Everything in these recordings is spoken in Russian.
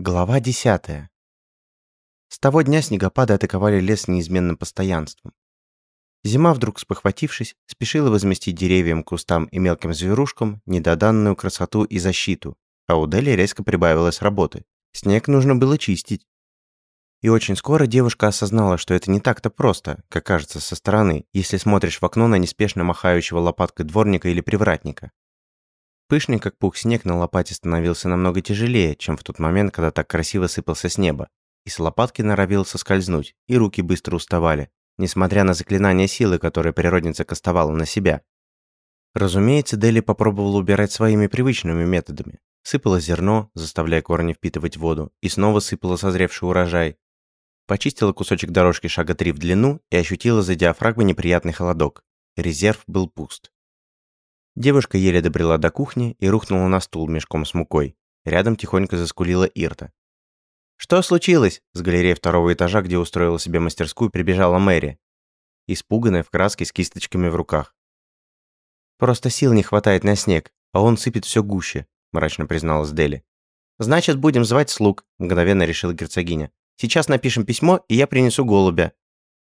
Глава 10. С того дня снегопады атаковали лес неизменным постоянством. Зима, вдруг спохватившись, спешила возместить деревьям, кустам и мелким зверушкам недоданную красоту и защиту, а у Дели резко прибавилось работы. Снег нужно было чистить. И очень скоро девушка осознала, что это не так-то просто, как кажется со стороны, если смотришь в окно на неспешно махающего лопаткой дворника или привратника. Пышный, как пух снег на лопате становился намного тяжелее, чем в тот момент, когда так красиво сыпался с неба. И с лопатки норовил соскользнуть, и руки быстро уставали, несмотря на заклинание силы, которое природница кастовала на себя. Разумеется, Дели попробовала убирать своими привычными методами. Сыпала зерно, заставляя корни впитывать воду, и снова сыпала созревший урожай. Почистила кусочек дорожки шага три в длину и ощутила за диафрагмой неприятный холодок. Резерв был пуст. Девушка еле добрела до кухни и рухнула на стул мешком с мукой. Рядом тихонько заскулила Ирта. «Что случилось?» С галереи второго этажа, где устроила себе мастерскую, прибежала Мэри. Испуганная в краске с кисточками в руках. «Просто сил не хватает на снег, а он сыпет все гуще», мрачно призналась Дели. «Значит, будем звать слуг», мгновенно решила герцогиня. «Сейчас напишем письмо, и я принесу голубя».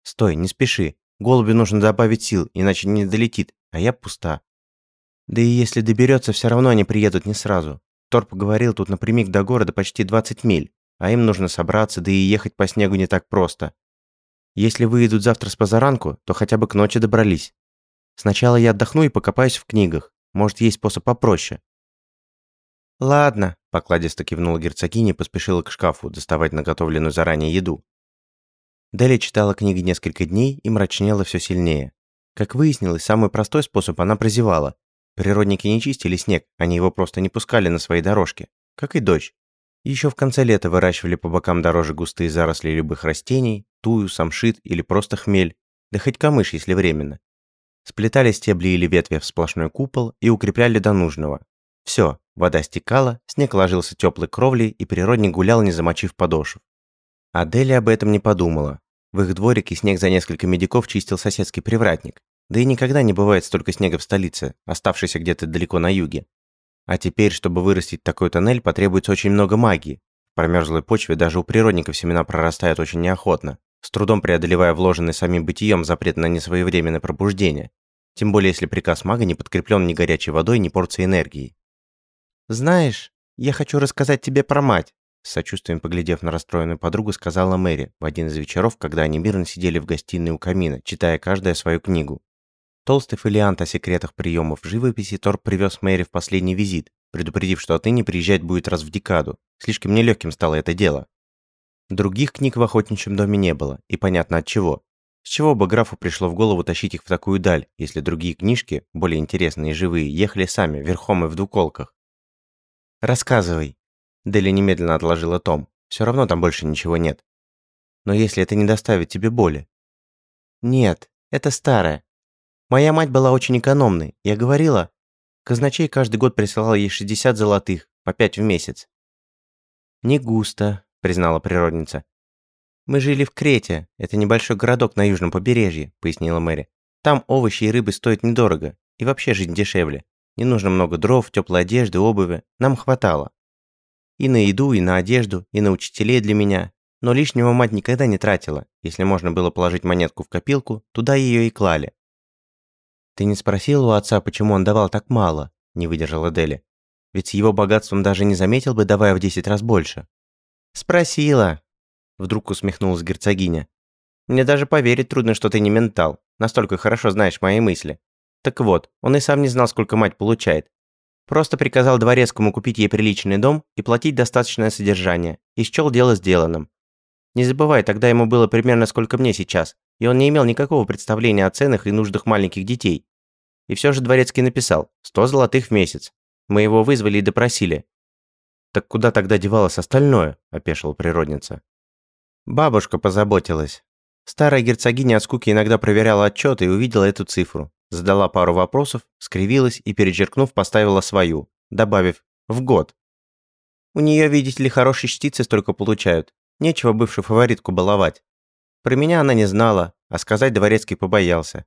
«Стой, не спеши. Голубю нужно добавить сил, иначе не долетит, а я пуста. Да и если доберется, все равно они приедут не сразу. Торп говорил, тут напрямик до города почти 20 миль, а им нужно собраться, да и ехать по снегу не так просто. Если выйдут завтра с позаранку, то хотя бы к ночи добрались. Сначала я отдохну и покопаюсь в книгах. Может, есть способ попроще. «Ладно», – покладисто кивнула герцогиня и поспешила к шкафу доставать наготовленную заранее еду. Дели читала книги несколько дней и мрачнела все сильнее. Как выяснилось, самый простой способ она прозевала, Природники не чистили снег, они его просто не пускали на свои дорожки, как и дождь. Еще в конце лета выращивали по бокам дорожек густые заросли любых растений, тую, самшит или просто хмель, да хоть камыш, если временно. Сплетали стебли или ветви в сплошной купол и укрепляли до нужного. Все, вода стекала, снег ложился теплой кровлей и природник гулял, не замочив подошв. Аделия об этом не подумала. В их дворике снег за несколько медиков чистил соседский привратник. Да и никогда не бывает столько снега в столице, оставшейся где-то далеко на юге. А теперь, чтобы вырастить такой тоннель, потребуется очень много магии. В промерзлой почве даже у природников семена прорастают очень неохотно, с трудом преодолевая вложенный самим бытием запрет на несвоевременное пробуждение. Тем более, если приказ мага не подкреплен ни горячей водой, ни порцией энергии. «Знаешь, я хочу рассказать тебе про мать», с сочувствием поглядев на расстроенную подругу, сказала Мэри в один из вечеров, когда они мирно сидели в гостиной у камина, читая каждая свою книгу. Толстый фолиант о секретах приемов живописи Тор привез Мэри в последний визит, предупредив, что отныне приезжать будет раз в декаду. Слишком нелегким стало это дело. Других книг в охотничьем доме не было, и понятно от чего. С чего бы графу пришло в голову тащить их в такую даль, если другие книжки, более интересные и живые, ехали сами, верхом и в двуколках? «Рассказывай». Дели немедленно отложила том. Все равно там больше ничего нет. «Но если это не доставит тебе боли?» «Нет, это старое. Моя мать была очень экономной. Я говорила, казначей каждый год присылал ей 60 золотых, по 5 в месяц. «Не густо», — признала природница. «Мы жили в Крете, это небольшой городок на южном побережье», — пояснила Мэри. «Там овощи и рыбы стоят недорого, и вообще жизнь дешевле. Не нужно много дров, теплой одежды, обуви. Нам хватало. И на еду, и на одежду, и на учителей для меня. Но лишнего мать никогда не тратила. Если можно было положить монетку в копилку, туда ее и клали. «Ты не спросил у отца, почему он давал так мало?» – не выдержала Дели. «Ведь с его богатством даже не заметил бы, давая в десять раз больше». «Спросила!» – вдруг усмехнулась герцогиня. «Мне даже поверить трудно, что ты не ментал. Настолько хорошо знаешь мои мысли. Так вот, он и сам не знал, сколько мать получает. Просто приказал дворецкому купить ей приличный дом и платить достаточное содержание, и счел дело сделанным. Не забывай, тогда ему было примерно сколько мне сейчас, и он не имел никакого представления о ценах и нуждах маленьких детей. И все же Дворецкий написал «сто золотых в месяц». Мы его вызвали и допросили. «Так куда тогда девалось остальное?» – опешила природница. Бабушка позаботилась. Старая герцогиня от скуки иногда проверяла отчеты и увидела эту цифру. Задала пару вопросов, скривилась и, перечеркнув, поставила свою, добавив «в год». У нее, видите ли, хорошие чтицы столько получают. Нечего бывшую фаворитку баловать. Про меня она не знала, а сказать Дворецкий побоялся.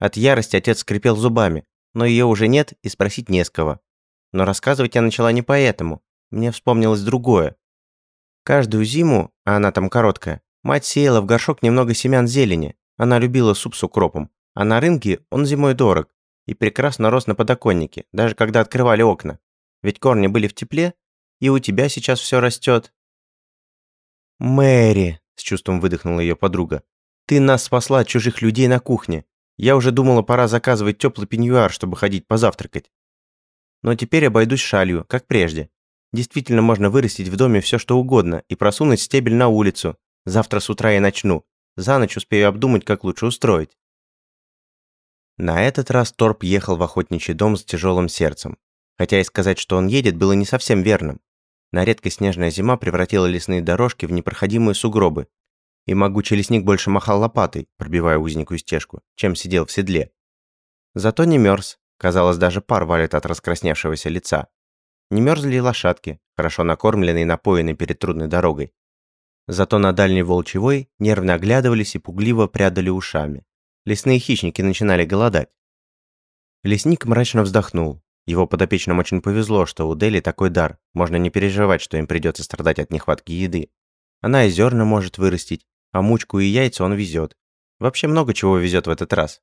От ярости отец скрипел зубами, но ее уже нет и спросить не с кого. Но рассказывать я начала не поэтому. Мне вспомнилось другое. Каждую зиму, а она там короткая, мать сеяла в горшок немного семян зелени. Она любила суп с укропом. А на рынке он зимой дорог и прекрасно рос на подоконнике, даже когда открывали окна. Ведь корни были в тепле, и у тебя сейчас все растет. «Мэри!» – с чувством выдохнула ее подруга. «Ты нас спасла от чужих людей на кухне. Я уже думала, пора заказывать теплый пеньюар, чтобы ходить позавтракать. Но теперь обойдусь шалью, как прежде. Действительно можно вырастить в доме все, что угодно, и просунуть стебель на улицу. Завтра с утра я начну. За ночь успею обдумать, как лучше устроить. На этот раз Торп ехал в охотничий дом с тяжелым сердцем. Хотя и сказать, что он едет, было не совсем верным. На редкость снежная зима превратила лесные дорожки в непроходимые сугробы. И могучий лесник больше махал лопатой, пробивая узенькую стежку, чем сидел в седле. Зато не мерз. Казалось, даже пар валит от раскрасневшегося лица. Не мерзли и лошадки, хорошо накормленные и напоенные перед трудной дорогой. Зато на дальней волчевой нервно оглядывались и пугливо прядали ушами. Лесные хищники начинали голодать. Лесник мрачно вздохнул. Его подопечным очень повезло, что у Дели такой дар. Можно не переживать, что им придется страдать от нехватки еды. Она и зерна может вырастить, а мучку и яйца он везет. Вообще много чего везет в этот раз.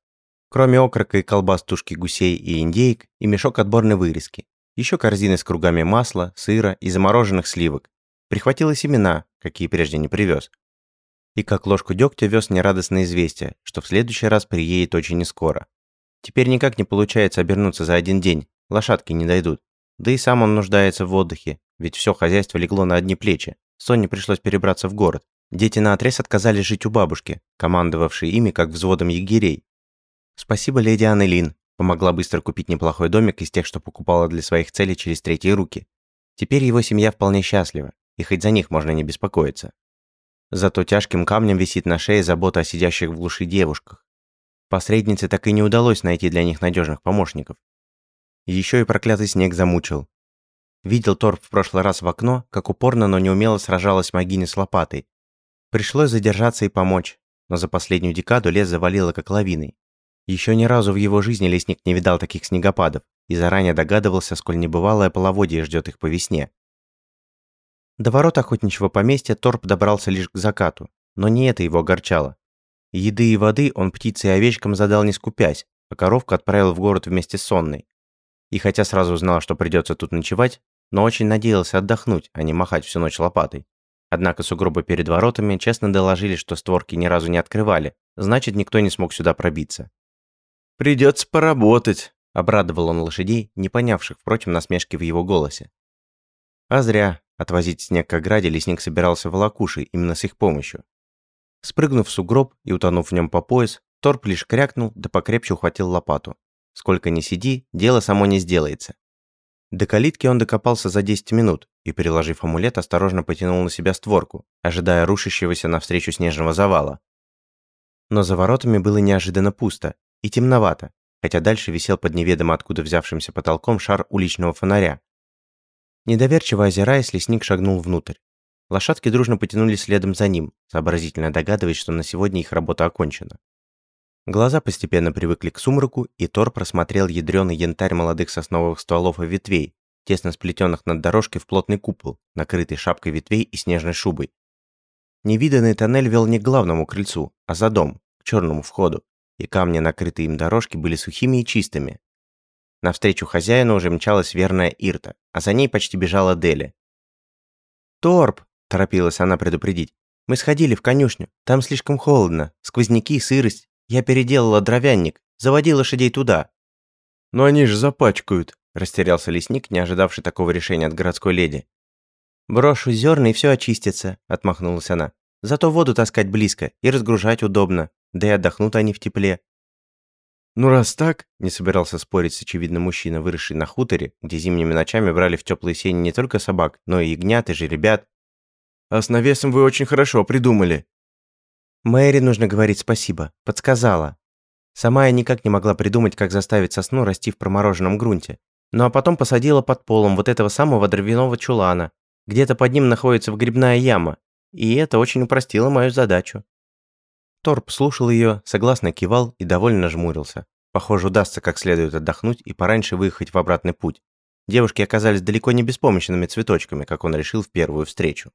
Кроме окрока и колбас тушки гусей и индейк, и мешок отборной вырезки. Еще корзины с кругами масла, сыра и замороженных сливок. Прихватила семена, какие прежде не привез. И как ложку дегтя вез нерадостное известие, что в следующий раз приедет очень нескоро. Теперь никак не получается обернуться за один день, лошадки не дойдут. Да и сам он нуждается в отдыхе, ведь все хозяйство легло на одни плечи. Соне пришлось перебраться в город. Дети наотрез отказались жить у бабушки, командовавшей ими как взводом егерей. Спасибо леди Аннелин, Помогла быстро купить неплохой домик из тех, что покупала для своих целей через третьи руки. Теперь его семья вполне счастлива, и хоть за них можно не беспокоиться. Зато тяжким камнем висит на шее забота о сидящих в глуши девушках. Посреднице так и не удалось найти для них надежных помощников. Еще и проклятый снег замучил. Видел Торп в прошлый раз в окно, как упорно, но неумело сражалась Магини с лопатой. Пришлось задержаться и помочь, но за последнюю декаду лес завалило как лавиной. Еще ни разу в его жизни лесник не видал таких снегопадов и заранее догадывался, сколь небывалое половодье ждет их по весне. До ворот охотничьего поместья Торп добрался лишь к закату, но не это его огорчало. Еды и воды он птице и овечкам задал не скупясь, а коровку отправил в город вместе с Сонной. И хотя сразу знал, что придется тут ночевать, но очень надеялся отдохнуть, а не махать всю ночь лопатой. Однако сугробы перед воротами честно доложили, что створки ни разу не открывали, значит, никто не смог сюда пробиться. «Придется поработать», – обрадовал он лошадей, не понявших, впрочем, насмешки в его голосе. А зря. Отвозить снег к ограде лесник собирался в волокуши именно с их помощью. Спрыгнув в сугроб и утонув в нем по пояс, Торп лишь крякнул, да покрепче ухватил лопату. Сколько ни сиди, дело само не сделается. До калитки он докопался за 10 минут и, переложив амулет, осторожно потянул на себя створку, ожидая рушащегося навстречу снежного завала. Но за воротами было неожиданно пусто, и темновато, хотя дальше висел под неведомо откуда взявшимся потолком шар уличного фонаря. Недоверчиво озираясь, лесник шагнул внутрь. Лошадки дружно потянулись следом за ним, сообразительно догадываясь, что на сегодня их работа окончена. Глаза постепенно привыкли к сумраку, и Тор просмотрел ядреный янтарь молодых сосновых стволов и ветвей, тесно сплетенных над дорожкой в плотный купол, накрытый шапкой ветвей и снежной шубой. Невиданный тоннель вел не к главному крыльцу, а за дом, к черному входу, и камни, накрытые им дорожки, были сухими и чистыми. Навстречу хозяину уже мчалась верная Ирта, а за ней почти бежала Дели. «Торп!» – торопилась она предупредить. «Мы сходили в конюшню. Там слишком холодно. Сквозняки, сырость. Я переделала дровянник. Заводи лошадей туда». «Но они же запачкают», – растерялся лесник, не ожидавший такого решения от городской леди. «Брошу зерна и все очистится», – отмахнулась она. «Зато воду таскать близко и разгружать удобно да и отдохнут они в тепле. Ну раз так, не собирался спорить с очевидным мужчина, выросший на хуторе, где зимними ночами брали в теплые сени не только собак, но и ягнят и жеребят. А с навесом вы очень хорошо придумали. Мэри нужно говорить спасибо, подсказала. Сама я никак не могла придумать, как заставить сосну расти в промороженном грунте. Ну а потом посадила под полом вот этого самого дровяного чулана. Где-то под ним находится вгребная яма. И это очень упростило мою задачу. Торп слушал ее, согласно кивал и довольно жмурился. Похоже, удастся как следует отдохнуть и пораньше выехать в обратный путь. Девушки оказались далеко не беспомощными цветочками, как он решил в первую встречу.